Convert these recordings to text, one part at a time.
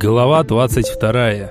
Глава 22.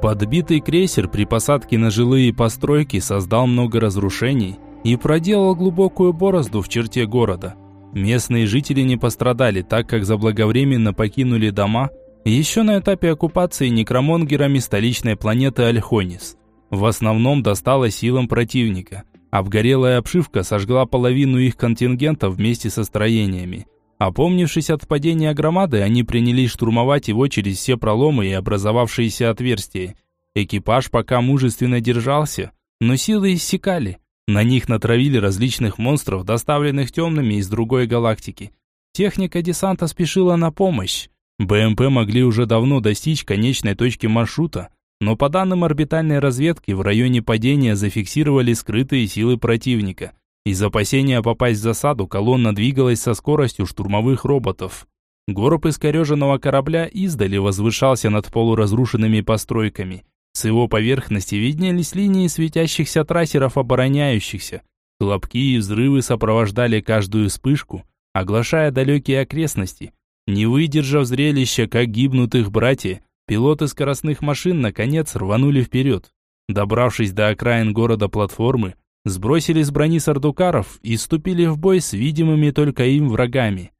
Подбитый крейсер при посадке на жилые постройки создал много разрушений и проделал глубокую борозду в черте города. Местные жители не пострадали, так как заблаговременно покинули дома еще на этапе оккупации некромонгерами столичной планеты Альхонис. В основном досталось силам противника. Обгорелая обшивка сожгла половину их контингента вместе со строениями. Опомнившись от падения громады, они принялись штурмовать его через все проломы и образовавшиеся отверстия. Экипаж пока мужественно держался, но силы иссякали. На них натравили различных монстров, доставленных темными из другой галактики. Техника десанта спешила на помощь. БМП могли уже давно достичь конечной точки маршрута, но по данным орбитальной разведки в районе падения зафиксировали скрытые силы противника – из опасения попасть в засаду колонна двигалась со скоростью штурмовых роботов. Горб искореженного корабля издали возвышался над полуразрушенными постройками. С его поверхности виднелись линии светящихся трассеров обороняющихся. Хлопки и взрывы сопровождали каждую вспышку, оглашая далекие окрестности. Не выдержав зрелища, как гибнут их братья, пилоты скоростных машин наконец рванули вперед. Добравшись до окраин города платформы, сбросили с брони сардукаров и вступили в бой с видимыми только им врагами.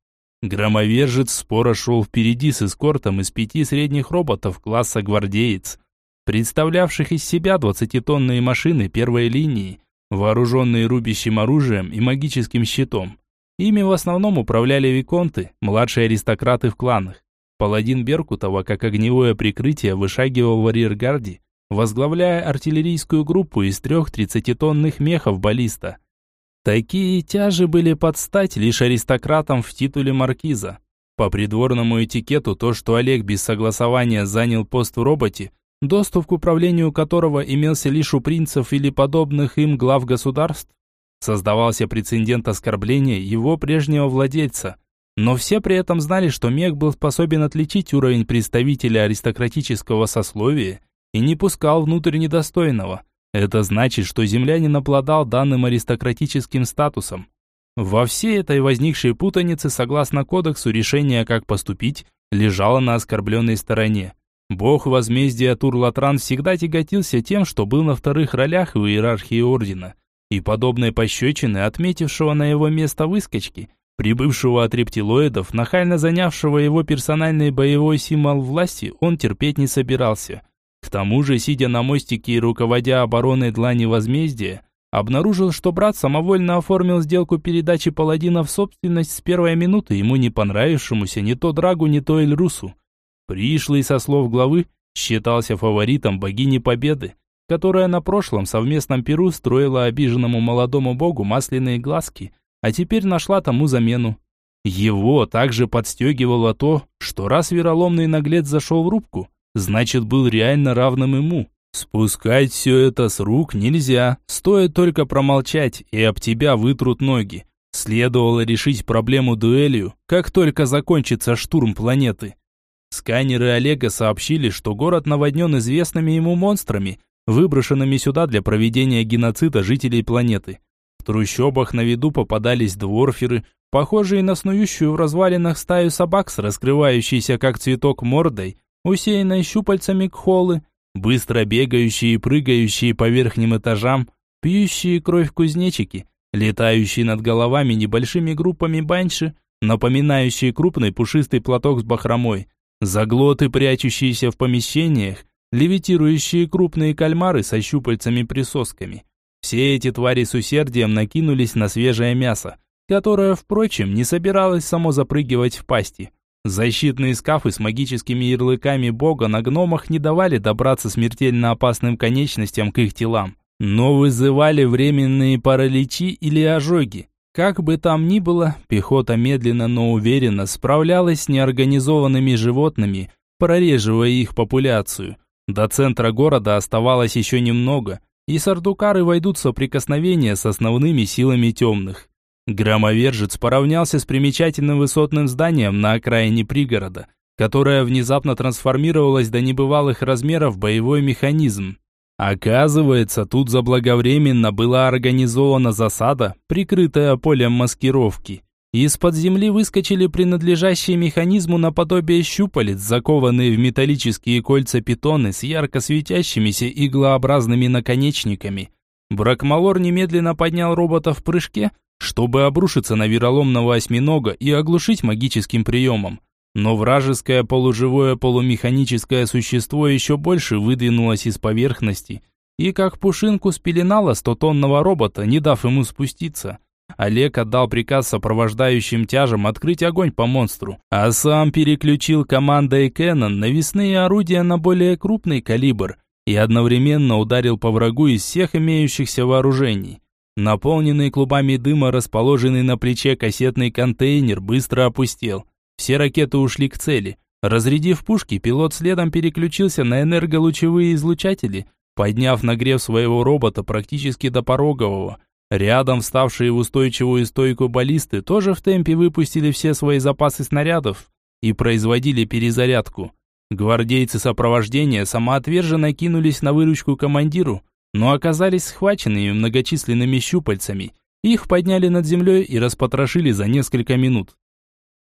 Громовержец споро шел впереди с эскортом из пяти средних роботов класса «Гвардеец», представлявших из себя двадцатитонные машины первой линии, вооруженные рубящим оружием и магическим щитом. Ими в основном управляли виконты, младшие аристократы в кланах. Паладин Беркутова, как огневое прикрытие, вышагивал в арьергарде, возглавляя артиллерийскую группу из трех тридцатитонных мехов баллиста. Такие тяжи были под стать лишь аристократам в титуле маркиза. По придворному этикету то, что Олег без согласования занял пост в роботе, доступ к управлению которого имелся лишь у принцев или подобных им глав государств, создавался прецедент оскорбления его прежнего владельца. Но все при этом знали, что мех был способен отличить уровень представителя аристократического сословия и не пускал внутрь недостойного. Это значит, что землянин обладал данным аристократическим статусом. Во всей этой возникшей путанице, согласно кодексу, решение, как поступить, лежало на оскорбленной стороне. Бог возмездия Турлатран всегда тяготился тем, что был на вторых ролях в иерархии ордена. И подобной пощечины, отметившего на его место выскочки, прибывшего от рептилоидов, нахально занявшего его персональный боевой символ власти, он терпеть не собирался – к тому же, сидя на мостике и руководя обороной Длани Возмездия, обнаружил, что брат самовольно оформил сделку передачи паладина в собственность с первой минуты ему не понравившемуся ни то Драгу, ни то Эльрусу. Пришлый, со слов главы, считался фаворитом богини Победы, которая на прошлом совместном перу строила обиженному молодому богу масляные глазки, а теперь нашла тому замену. Его также подстегивало то, что раз вероломный наглец зашел в рубку, значит был реально равным ему. Спускать все это с рук нельзя, стоит только промолчать, и об тебя вытрут ноги. Следовало решить проблему дуэлью, как только закончится штурм планеты. Сканеры Олега сообщили, что город наводнен известными ему монстрами, выброшенными сюда для проведения геноцида жителей планеты. В трущобах на виду попадались дворферы, похожие на снующую в развалинах стаю собак с раскрывающейся как цветок мордой, усеянной щупальцами кхолы, быстро бегающие и прыгающие по верхним этажам, пьющие кровь кузнечики, летающие над головами небольшими группами баньши, напоминающие крупный пушистый платок с бахромой, заглоты, прячущиеся в помещениях, левитирующие крупные кальмары со щупальцами-присосками. Все эти твари с усердием накинулись на свежее мясо, которое, впрочем, не собиралось само запрыгивать в пасти. Защитные скафы с магическими ярлыками бога на гномах не давали добраться смертельно опасным конечностям к их телам, но вызывали временные параличи или ожоги. Как бы там ни было, пехота медленно, но уверенно справлялась с неорганизованными животными, прореживая их популяцию. До центра города оставалось еще немного, и сардукары войдут в соприкосновение с основными силами темных. Громовержец поравнялся с примечательным высотным зданием на окраине пригорода, которое внезапно трансформировалось до небывалых размеров в боевой механизм. Оказывается, тут заблаговременно была организована засада, прикрытая полем маскировки. Из-под земли выскочили принадлежащие механизму наподобие щупалец, закованные в металлические кольца питоны с ярко светящимися иглообразными наконечниками. Бракмалор немедленно поднял робота в прыжке, чтобы обрушиться на вероломного осьминога и оглушить магическим приемом. Но вражеское полуживое полумеханическое существо еще больше выдвинулось из поверхности и как пушинку спеленало стотонного робота, не дав ему спуститься. Олег отдал приказ сопровождающим тяжам открыть огонь по монстру, а сам переключил командой Кэннон навесные орудия на более крупный калибр и одновременно ударил по врагу из всех имеющихся вооружений. Наполненный клубами дыма, расположенный на плече кассетный контейнер, быстро опустел. Все ракеты ушли к цели. Разрядив пушки, пилот следом переключился на энерголучевые излучатели, подняв нагрев своего робота практически до порогового, Рядом вставшие в устойчивую стойку баллисты тоже в темпе выпустили все свои запасы снарядов и производили перезарядку. Гвардейцы сопровождения самоотверженно кинулись на выручку командиру, но оказались схваченными многочисленными щупальцами. Их подняли над землей и распотрошили за несколько минут.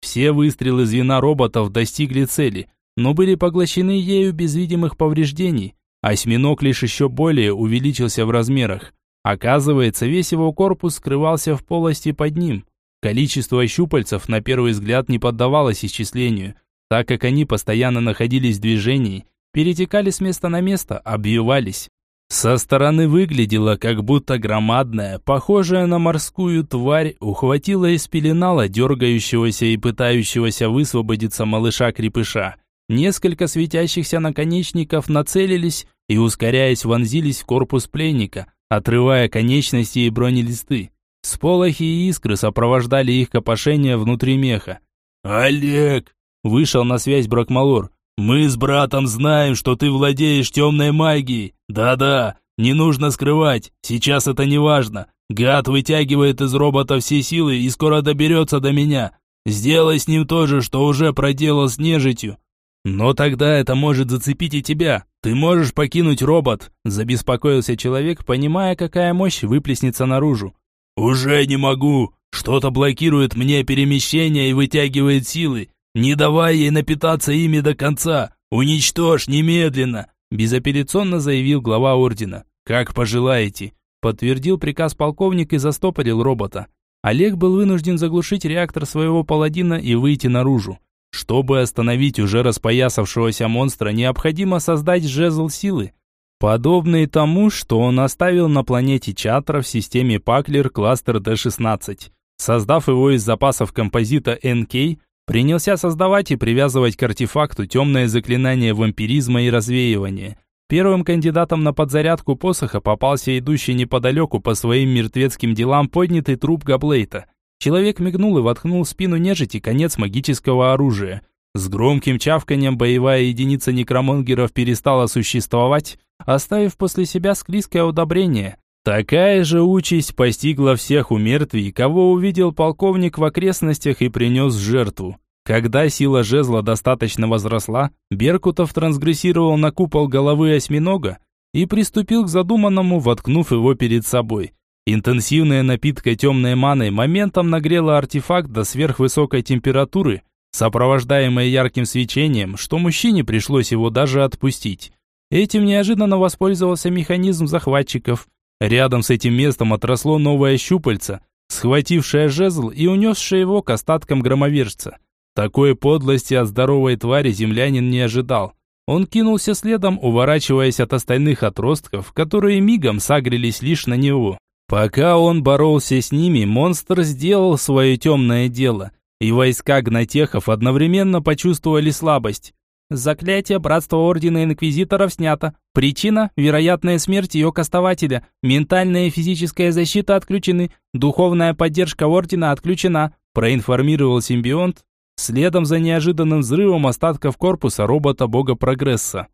Все выстрелы звена роботов достигли цели, но были поглощены ею без видимых повреждений. Осьминог лишь еще более увеличился в размерах. Оказывается, весь его корпус скрывался в полости под ним. Количество щупальцев на первый взгляд не поддавалось исчислению, так как они постоянно находились в движении, перетекали с места на место, обвивались. Со стороны выглядело, как будто громадная, похожая на морскую тварь, ухватила и спеленала дергающегося и пытающегося высвободиться малыша-крепыша. Несколько светящихся наконечников нацелились и, ускоряясь, вонзились в корпус пленника, отрывая конечности и бронелисты. Сполохи и искры сопровождали их копошение внутри меха. «Олег!» – вышел на связь Бракмалор. «Мы с братом знаем, что ты владеешь темной магией. Да-да, не нужно скрывать, сейчас это не важно. Гад вытягивает из робота все силы и скоро доберется до меня. Сделай с ним то же, что уже проделал с нежитью. «Но тогда это может зацепить и тебя. Ты можешь покинуть робот», – забеспокоился человек, понимая, какая мощь выплеснется наружу. «Уже не могу. Что-то блокирует мне перемещение и вытягивает силы. Не давай ей напитаться ими до конца. Уничтожь немедленно», – безапелляционно заявил глава ордена. «Как пожелаете», – подтвердил приказ полковник и застопорил робота. Олег был вынужден заглушить реактор своего паладина и выйти наружу. Чтобы остановить уже распоясавшегося монстра, необходимо создать жезл силы, подобный тому, что он оставил на планете Чатра в системе Паклер кластер D16. Создав его из запасов композита NK, принялся создавать и привязывать к артефакту темное заклинание вампиризма и развеивания. Первым кандидатом на подзарядку посоха попался идущий неподалеку по своим мертвецким делам поднятый труп Габлейта – Человек мигнул и воткнул в спину нежити конец магического оружия. С громким чавканием боевая единица некромонгеров перестала существовать, оставив после себя склизкое удобрение. Такая же участь постигла всех у мертвей, кого увидел полковник в окрестностях и принес жертву. Когда сила жезла достаточно возросла, Беркутов трансгрессировал на купол головы осьминога и приступил к задуманному, воткнув его перед собой. Интенсивная напитка темной маной моментом нагрела артефакт до сверхвысокой температуры, сопровождаемой ярким свечением, что мужчине пришлось его даже отпустить. Этим неожиданно воспользовался механизм захватчиков. Рядом с этим местом отросло новое щупальце, схватившее жезл и унесшее его к остаткам громовержца. Такой подлости от здоровой твари землянин не ожидал. Он кинулся следом, уворачиваясь от остальных отростков, которые мигом сагрились лишь на него. Пока он боролся с ними, монстр сделал свое темное дело, и войска гнатехов одновременно почувствовали слабость. Заклятие Братства Ордена Инквизиторов снято. Причина – вероятная смерть ее кастователя. Ментальная и физическая защита отключены. Духовная поддержка Ордена отключена, проинформировал симбионт, следом за неожиданным взрывом остатков корпуса робота Бога Прогресса.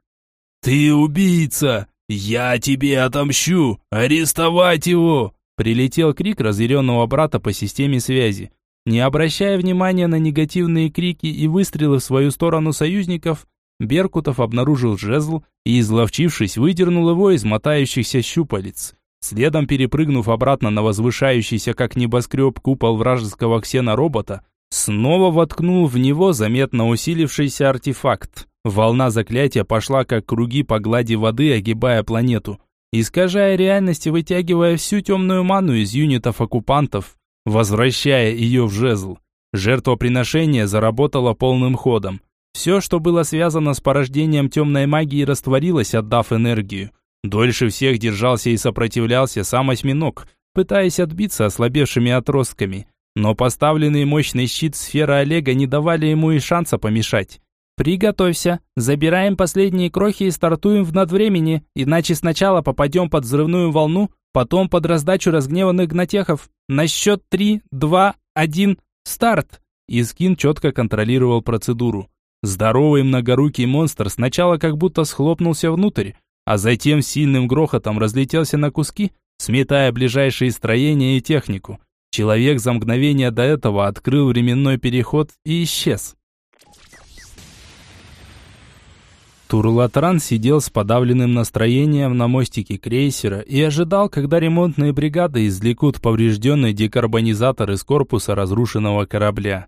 «Ты убийца!» «Я тебе отомщу! Арестовать его!» Прилетел крик разъяренного брата по системе связи. Не обращая внимания на негативные крики и выстрелы в свою сторону союзников, Беркутов обнаружил жезл и, изловчившись, выдернул его из мотающихся щупалец. Следом перепрыгнув обратно на возвышающийся как небоскреб купол вражеского ксеноробота, снова воткнул в него заметно усилившийся артефакт. Волна заклятия пошла как круги по глади воды, огибая планету, искажая реальность и вытягивая всю темную ману из юнитов оккупантов, возвращая ее в жезл. Жертвоприношение заработало полным ходом. Все, что было связано с порождением темной магии, растворилось, отдав энергию. Дольше всех держался и сопротивлялся сам осьминог, пытаясь отбиться ослабевшими отростками. Но поставленный мощный щит сферы Олега не давали ему и шанса помешать. «Приготовься. Забираем последние крохи и стартуем в надвремени, иначе сначала попадем под взрывную волну, потом под раздачу разгневанных гнатехов. На счет три, два, один, старт!» Искин четко контролировал процедуру. Здоровый многорукий монстр сначала как будто схлопнулся внутрь, а затем сильным грохотом разлетелся на куски, сметая ближайшие строения и технику. Человек за мгновение до этого открыл временной переход и исчез. Турлатран сидел с подавленным настроением на мостике крейсера и ожидал, когда ремонтные бригады извлекут поврежденный декарбонизатор из корпуса разрушенного корабля.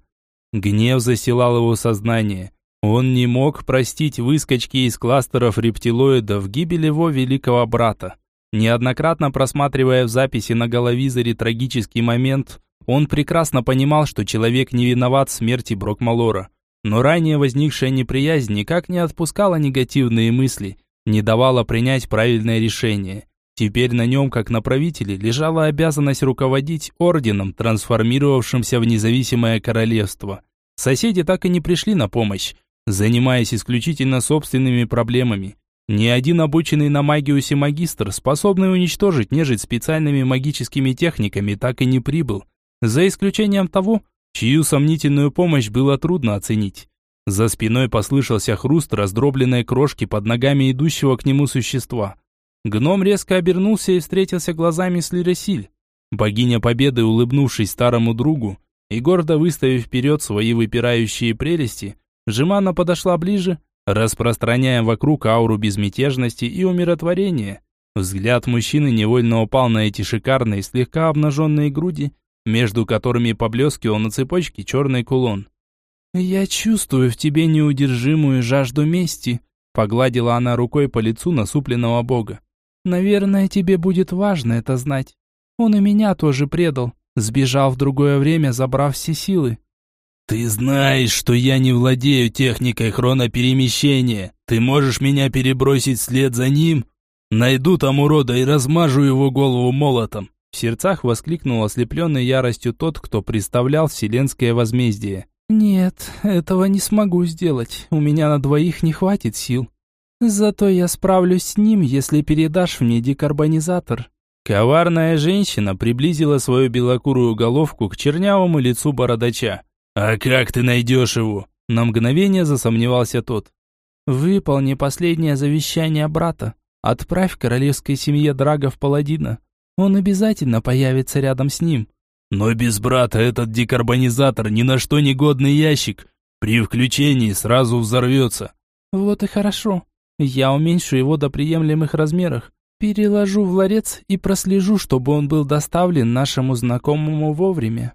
Гнев засилал его сознание. Он не мог простить выскочки из кластеров рептилоидов гибель его великого брата. Неоднократно просматривая в записи на головизоре трагический момент, он прекрасно понимал, что человек не виноват в смерти Брокмалора. Но ранее возникшая неприязнь никак не отпускала негативные мысли, не давала принять правильное решение. Теперь на нем, как на правителе, лежала обязанность руководить орденом, трансформировавшимся в независимое королевство. Соседи так и не пришли на помощь, занимаясь исключительно собственными проблемами. Ни один обученный на магиусе магистр, способный уничтожить нежить специальными магическими техниками, так и не прибыл. За исключением того, чью сомнительную помощь было трудно оценить. За спиной послышался хруст раздробленной крошки под ногами идущего к нему существа. Гном резко обернулся и встретился глазами с Лиресиль. Богиня Победы, улыбнувшись старому другу и гордо выставив вперед свои выпирающие прелести, Жемана подошла ближе, распространяя вокруг ауру безмятежности и умиротворения. Взгляд мужчины невольно упал на эти шикарные, слегка обнаженные груди, между которыми поблескивал на цепочке черный кулон. «Я чувствую в тебе неудержимую жажду мести», погладила она рукой по лицу насупленного бога. «Наверное, тебе будет важно это знать. Он и меня тоже предал, сбежал в другое время, забрав все силы». «Ты знаешь, что я не владею техникой хроноперемещения. Ты можешь меня перебросить вслед за ним? Найду там урода и размажу его голову молотом. В сердцах воскликнул ослепленный яростью тот, кто представлял вселенское возмездие. «Нет, этого не смогу сделать. У меня на двоих не хватит сил. Зато я справлюсь с ним, если передашь мне декарбонизатор». Коварная женщина приблизила свою белокурую головку к чернявому лицу бородача. «А как ты найдешь его?» На мгновение засомневался тот. «Выполни последнее завещание брата. Отправь королевской семье Драгов паладина. Он обязательно появится рядом с ним. Но без брата этот декарбонизатор ни на что не годный ящик. При включении сразу взорвется. Вот и хорошо. Я уменьшу его до приемлемых размеров. Переложу в ларец и прослежу, чтобы он был доставлен нашему знакомому вовремя.